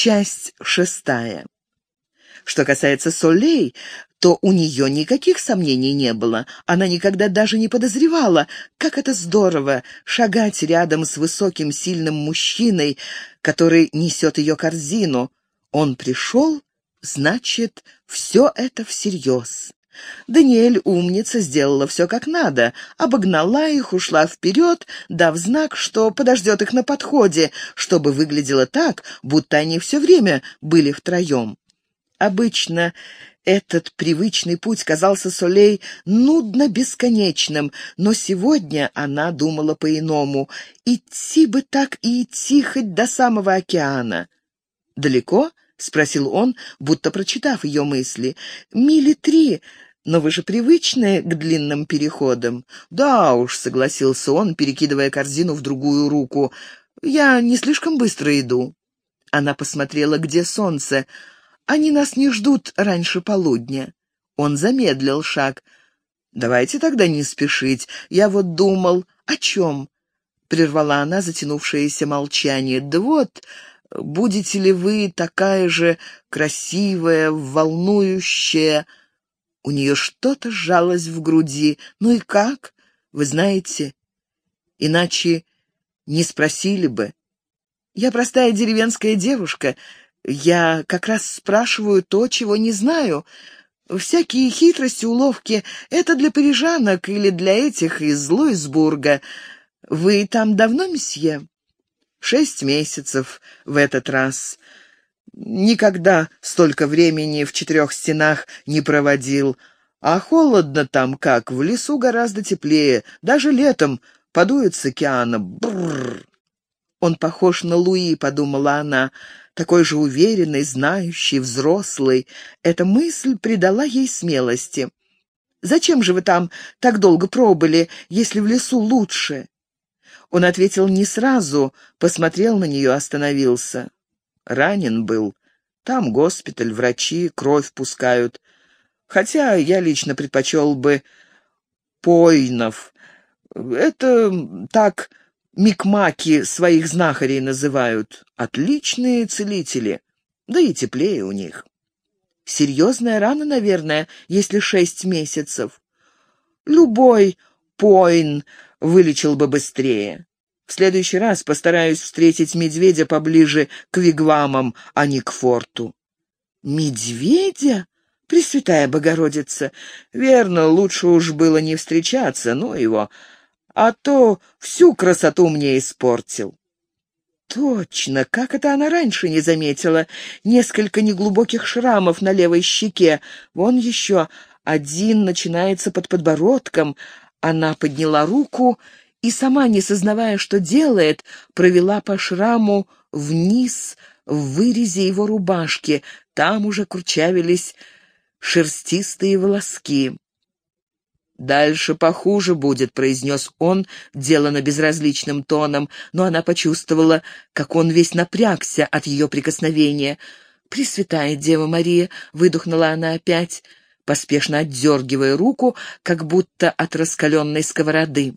Часть шестая. Что касается Солей, то у нее никаких сомнений не было. Она никогда даже не подозревала, как это здорово шагать рядом с высоким сильным мужчиной, который несет ее корзину. Он пришел, значит, все это всерьез. Даниэль, умница, сделала все как надо, обогнала их, ушла вперед, дав знак, что подождет их на подходе, чтобы выглядело так, будто они все время были втроем. Обычно этот привычный путь казался Солей нудно бесконечным, но сегодня она думала по-иному. Идти бы так и идти хоть до самого океана. «Далеко?» — спросил он, будто прочитав ее мысли. «Мили три, но вы же привычны к длинным переходам». «Да уж», — согласился он, перекидывая корзину в другую руку. «Я не слишком быстро иду». Она посмотрела, где солнце. Они нас не ждут раньше полудня». Он замедлил шаг. «Давайте тогда не спешить. Я вот думал, о чем?» Прервала она затянувшееся молчание. «Да вот, будете ли вы такая же красивая, волнующая...» У нее что-то сжалось в груди. «Ну и как? Вы знаете, иначе не спросили бы. Я простая деревенская девушка, я как раз спрашиваю то, чего не знаю. Всякие хитрости, уловки — это для парижанок или для этих из Луисбурга. Вы там давно, месье? Шесть месяцев в этот раз. Никогда столько времени в четырех стенах не проводил. А холодно там как, в лесу гораздо теплее. Даже летом подует с океана. Бррр. Он похож на Луи, подумала она такой же уверенный, знающий, взрослый. Эта мысль придала ей смелости. «Зачем же вы там так долго пробыли, если в лесу лучше?» Он ответил не сразу, посмотрел на нее, остановился. Ранен был. Там госпиталь, врачи, кровь пускают. Хотя я лично предпочел бы Пойнов. Это так микмаки своих знахарей называют. Отличные целители, да и теплее у них. Серьезная рана, наверное, если шесть месяцев. Любой поин вылечил бы быстрее. В следующий раз постараюсь встретить медведя поближе к вигвамам, а не к форту. Медведя? Пресвятая Богородица! Верно, лучше уж было не встречаться, но его а то всю красоту мне испортил». Точно, как это она раньше не заметила? Несколько неглубоких шрамов на левой щеке. Вон еще один начинается под подбородком. Она подняла руку и, сама не сознавая, что делает, провела по шраму вниз в вырезе его рубашки. Там уже курчавились шерстистые волоски. «Дальше похуже будет», — произнес он, делано безразличным тоном, но она почувствовала, как он весь напрягся от ее прикосновения. «Пресвятая Дева Мария», — выдохнула она опять, поспешно отдергивая руку, как будто от раскаленной сковороды.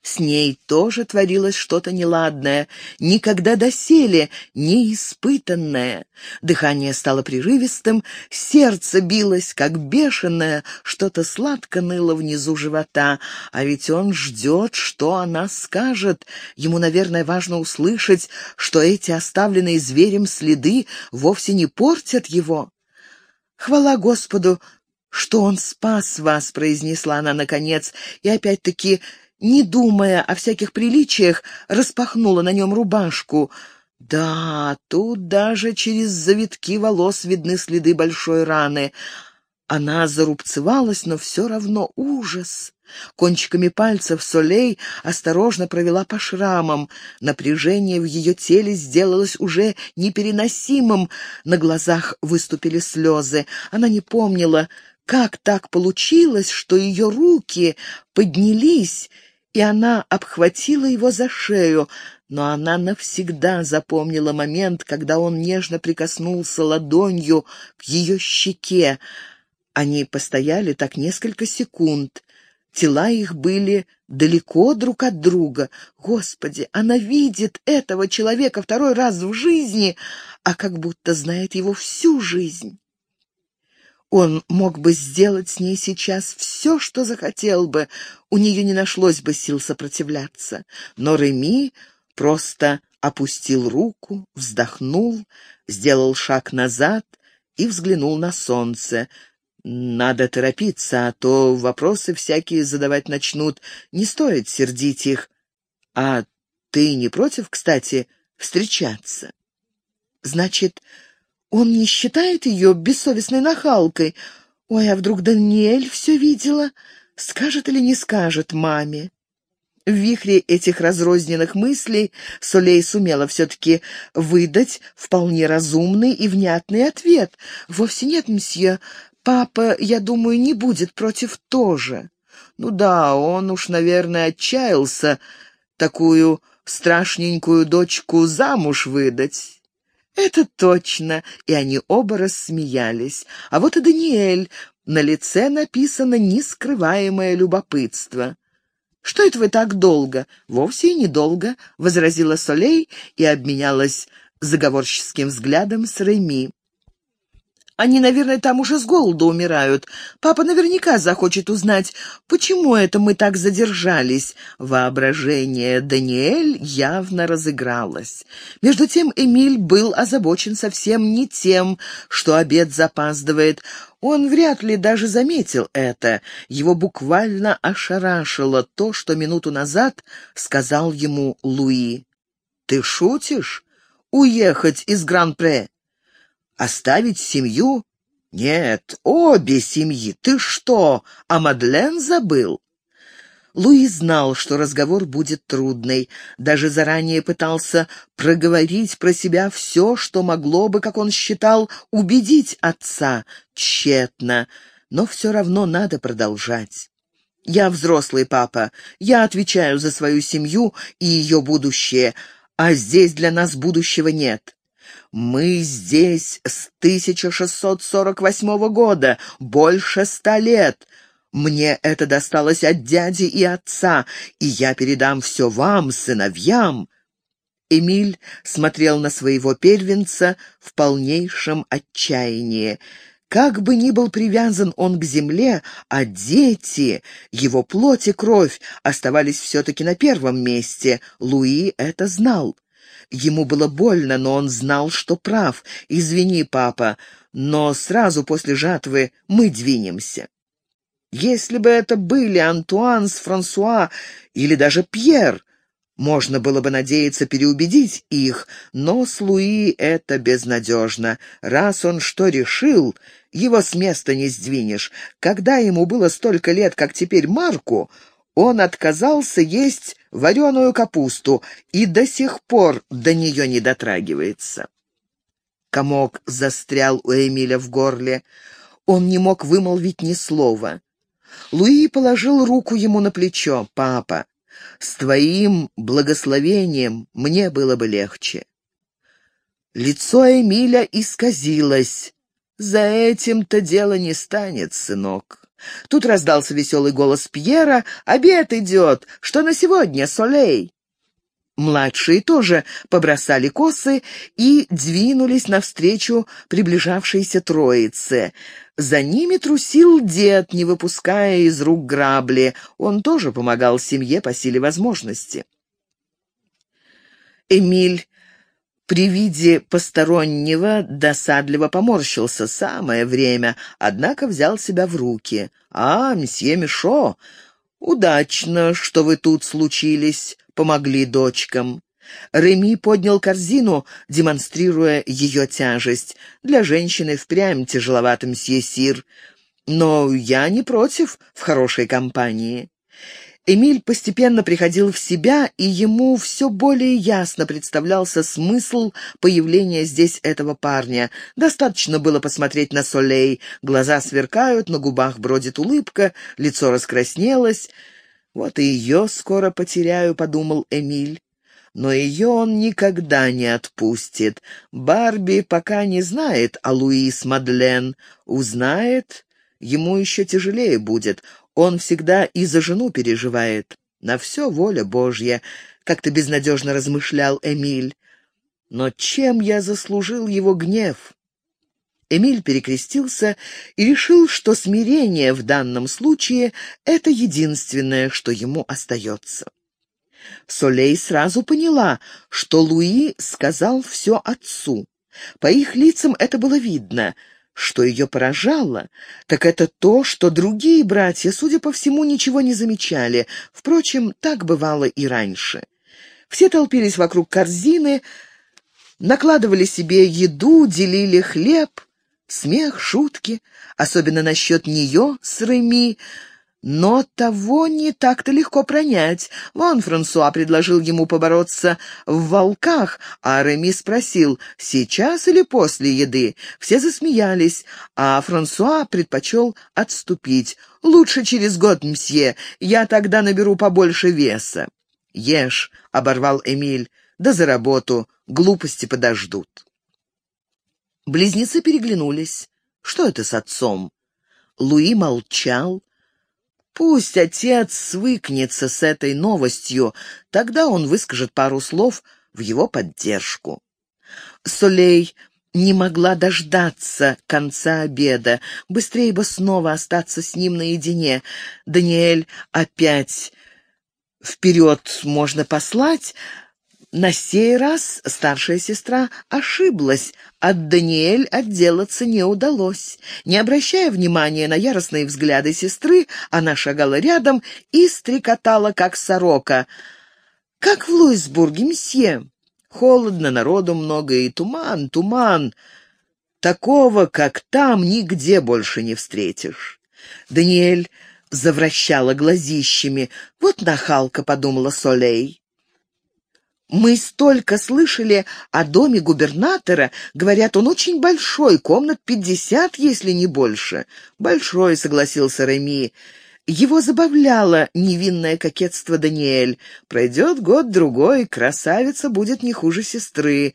С ней тоже творилось что-то неладное, никогда доселе неиспытанное. Дыхание стало прерывистым, сердце билось, как бешеное, что-то сладко ныло внизу живота. А ведь он ждет, что она скажет. Ему, наверное, важно услышать, что эти оставленные зверем следы вовсе не портят его. Хвала Господу, что он спас вас, произнесла она наконец, и опять-таки не думая о всяких приличиях, распахнула на нем рубашку. Да, тут даже через завитки волос видны следы большой раны. Она зарубцевалась, но все равно ужас. Кончиками пальцев Солей осторожно провела по шрамам. Напряжение в ее теле сделалось уже непереносимым. На глазах выступили слезы. Она не помнила, как так получилось, что ее руки поднялись и она обхватила его за шею, но она навсегда запомнила момент, когда он нежно прикоснулся ладонью к ее щеке. Они постояли так несколько секунд. Тела их были далеко друг от друга. Господи, она видит этого человека второй раз в жизни, а как будто знает его всю жизнь. Он мог бы сделать с ней сейчас все, что захотел бы, у нее не нашлось бы сил сопротивляться. Но Реми просто опустил руку, вздохнул, сделал шаг назад и взглянул на солнце. Надо торопиться, а то вопросы всякие задавать начнут. Не стоит сердить их. А ты не против, кстати, встречаться? Значит, он не считает ее бессовестной нахалкой? Ой, а вдруг Даниэль все видела? Скажет или не скажет маме? В вихре этих разрозненных мыслей Солей сумела все-таки выдать вполне разумный и внятный ответ. «Вовсе нет, мсье. Папа, я думаю, не будет против тоже». «Ну да, он уж, наверное, отчаялся такую страшненькую дочку замуж выдать». «Это точно!» И они оба рассмеялись. А вот и Даниэль. На лице написано нескрываемое любопытство. «Что это вы так долго?» «Вовсе и недолго», — возразила Солей и обменялась заговорческим взглядом с Реми. Они, наверное, там уже с голоду умирают. Папа наверняка захочет узнать, почему это мы так задержались. Воображение Даниэль явно разыгралось. Между тем Эмиль был озабочен совсем не тем, что обед запаздывает. Он вряд ли даже заметил это. Его буквально ошарашило то, что минуту назад сказал ему Луи. «Ты шутишь? Уехать из Гран-Пре?» Оставить семью? Нет, обе семьи. Ты что, а Мадлен забыл? Луи знал, что разговор будет трудный. Даже заранее пытался проговорить про себя все, что могло бы, как он считал, убедить отца. Тщетно. Но все равно надо продолжать. «Я взрослый папа. Я отвечаю за свою семью и ее будущее. А здесь для нас будущего нет. Мы здесь с 1648 года, больше ста лет. Мне это досталось от дяди и отца, и я передам все вам, сыновьям». Эмиль смотрел на своего первенца в полнейшем отчаянии. Как бы ни был привязан он к земле, а дети, его плоть и кровь, оставались все-таки на первом месте. Луи это знал. Ему было больно, но он знал, что прав. «Извини, папа, но сразу после жатвы мы двинемся». Если бы это были Антуан с Франсуа или даже Пьер, можно было бы надеяться переубедить их, но с Луи это безнадежно. Раз он что решил, его с места не сдвинешь. Когда ему было столько лет, как теперь Марку, он отказался есть вареную капусту и до сих пор до нее не дотрагивается. Комок застрял у Эмиля в горле. Он не мог вымолвить ни слова. Луи положил руку ему на плечо. «Папа, с твоим благословением мне было бы легче». Лицо Эмиля исказилось. «За этим-то дело не станет, сынок. Тут раздался веселый голос Пьера. «Обед идет! Что на сегодня, Солей?» Младшие тоже побросали косы и двинулись навстречу приближавшейся троице. За ними трусил дед, не выпуская из рук грабли. Он тоже помогал семье по силе возможности. Эмиль при виде постороннего досадливо поморщился самое время, однако взял себя в руки. «А, мсье Мишо, удачно, что вы тут случились, помогли дочкам». Реми поднял корзину, демонстрируя ее тяжесть. Для женщины впрямь тяжеловато, мсье Сир. Но я не против в хорошей компании. Эмиль постепенно приходил в себя, и ему все более ясно представлялся смысл появления здесь этого парня. Достаточно было посмотреть на Солей. Глаза сверкают, на губах бродит улыбка, лицо раскраснелось. «Вот и ее скоро потеряю», — подумал Эмиль. Но ее он никогда не отпустит. Барби пока не знает о Луис Мадлен. Узнает, ему еще тяжелее будет. Он всегда и за жену переживает. На все воля Божья, как-то безнадежно размышлял Эмиль. Но чем я заслужил его гнев? Эмиль перекрестился и решил, что смирение в данном случае — это единственное, что ему остается. Солей сразу поняла, что Луи сказал все отцу. По их лицам это было видно. Что ее поражало, так это то, что другие братья, судя по всему, ничего не замечали. Впрочем, так бывало и раньше. Все толпились вокруг корзины, накладывали себе еду, делили хлеб, смех, шутки, особенно насчет нее с Реми, но того не так-то легко пронять. Вон Франсуа предложил ему побороться в волках, а Реми спросил, сейчас или после еды. Все засмеялись, а Франсуа предпочел отступить. «Лучше через год, мсье, я тогда наберу побольше веса». «Ешь», — оборвал Эмиль, — «да за работу, глупости подождут». Близнецы переглянулись. Что это с отцом? Луи молчал, Пусть отец свыкнется с этой новостью, тогда он выскажет пару слов в его поддержку. Солей не могла дождаться конца обеда, быстрее бы снова остаться с ним наедине. Даниэль опять вперед можно послать, на сей раз старшая сестра ошиблась. От Даниэль отделаться не удалось. Не обращая внимания на яростные взгляды сестры, она шагала рядом и стрекотала, как сорока. «Как в Луисбурге, месье? Холодно, народу много и туман, туман. Такого, как там, нигде больше не встретишь». Даниэль завращала глазищами. «Вот нахалка», — подумала Солей. Мы столько слышали о доме губернатора. Говорят, он очень большой, комнат пятьдесят, если не больше. Большой, согласился Реми. Его забавляло невинное кокетство Даниэль. Пройдет год-другой, красавица будет не хуже сестры.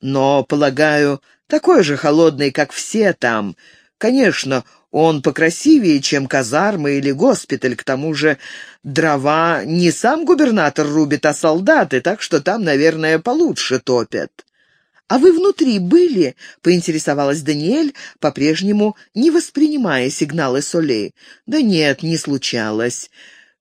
Но, полагаю, такой же холодный, как все там. Конечно, он покрасивее, чем казармы или госпиталь, к тому же дрова не сам губернатор рубит, а солдаты, так что там, наверное, получше топят. «А вы внутри были?» — поинтересовалась Даниэль, по-прежнему не воспринимая сигналы Солей. «Да нет, не случалось.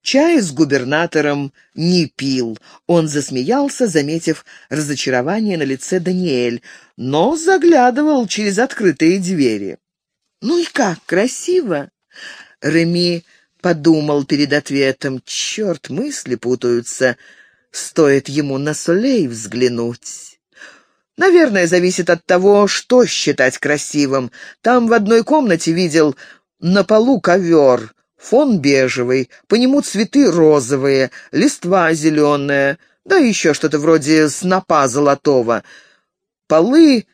Чай с губернатором не пил». Он засмеялся, заметив разочарование на лице Даниэль, но заглядывал через открытые двери. «Ну и как, красиво?» Реми подумал перед ответом. «Черт, мысли путаются. Стоит ему на Солей взглянуть». «Наверное, зависит от того, что считать красивым. Там в одной комнате видел на полу ковер, фон бежевый, по нему цветы розовые, листва зеленая, да еще что-то вроде снопа золотого. Полы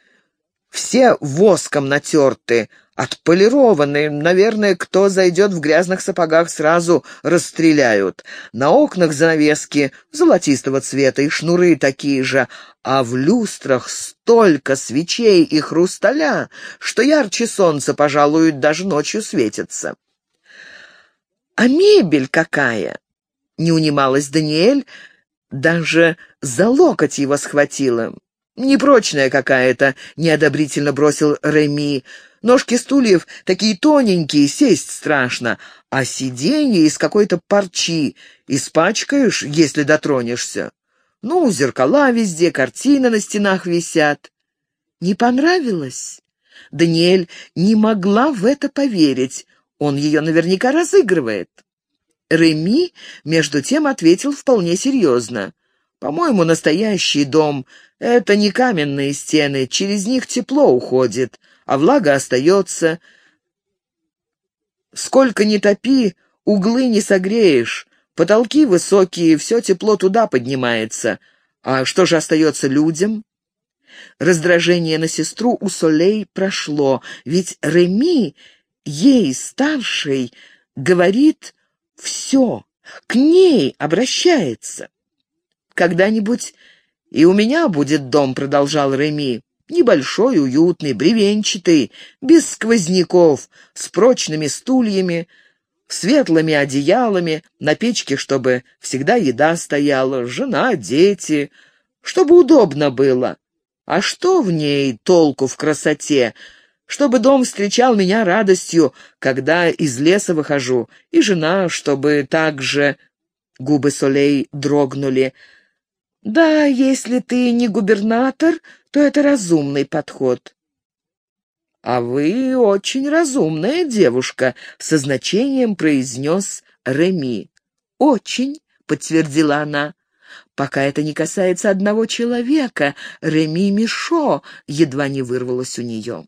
все воском натерты, отполированы. Наверное, кто зайдет в грязных сапогах, сразу расстреляют. На окнах занавески золотистого цвета и шнуры такие же, а в люстрах столько свечей и хрусталя, что ярче солнца, пожалуй, даже ночью светится. «А мебель какая!» — не унималась Даниэль, даже за локоть его схватила. «Непрочная какая-то», — неодобрительно бросил Реми. «Ножки стульев такие тоненькие, сесть страшно, а сиденье из какой-то парчи. Испачкаешь, если дотронешься. Ну, зеркала везде, картины на стенах висят». «Не понравилось?» Даниэль не могла в это поверить. Он ее наверняка разыгрывает. Реми, между тем, ответил вполне серьезно. «По-моему, настоящий дом — это не каменные стены, через них тепло уходит, а влага остается. Сколько ни топи, углы не согреешь, потолки высокие, все тепло туда поднимается. А что же остается людям?» Раздражение на сестру у Солей прошло, ведь Реми, ей старший, говорит все, к ней обращается. Когда-нибудь и у меня будет дом, продолжал Реми. Небольшой, уютный, бревенчатый, без сквозняков, с прочными стульями. светлыми одеялами, на печке, чтобы всегда еда стояла, жена, дети, чтобы удобно было. А что в ней толку в красоте? Чтобы дом встречал меня радостью, когда из леса выхожу, и жена, чтобы так же... Губы Солей дрогнули. «Да, если ты не губернатор, то это разумный подход». «А вы очень разумная девушка», — со значением произнес Реми. «Очень», — подтвердила она. «Пока это не касается одного человека, Реми Мишо», — едва не вырвалось у нее.